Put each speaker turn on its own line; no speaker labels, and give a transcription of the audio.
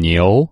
牛。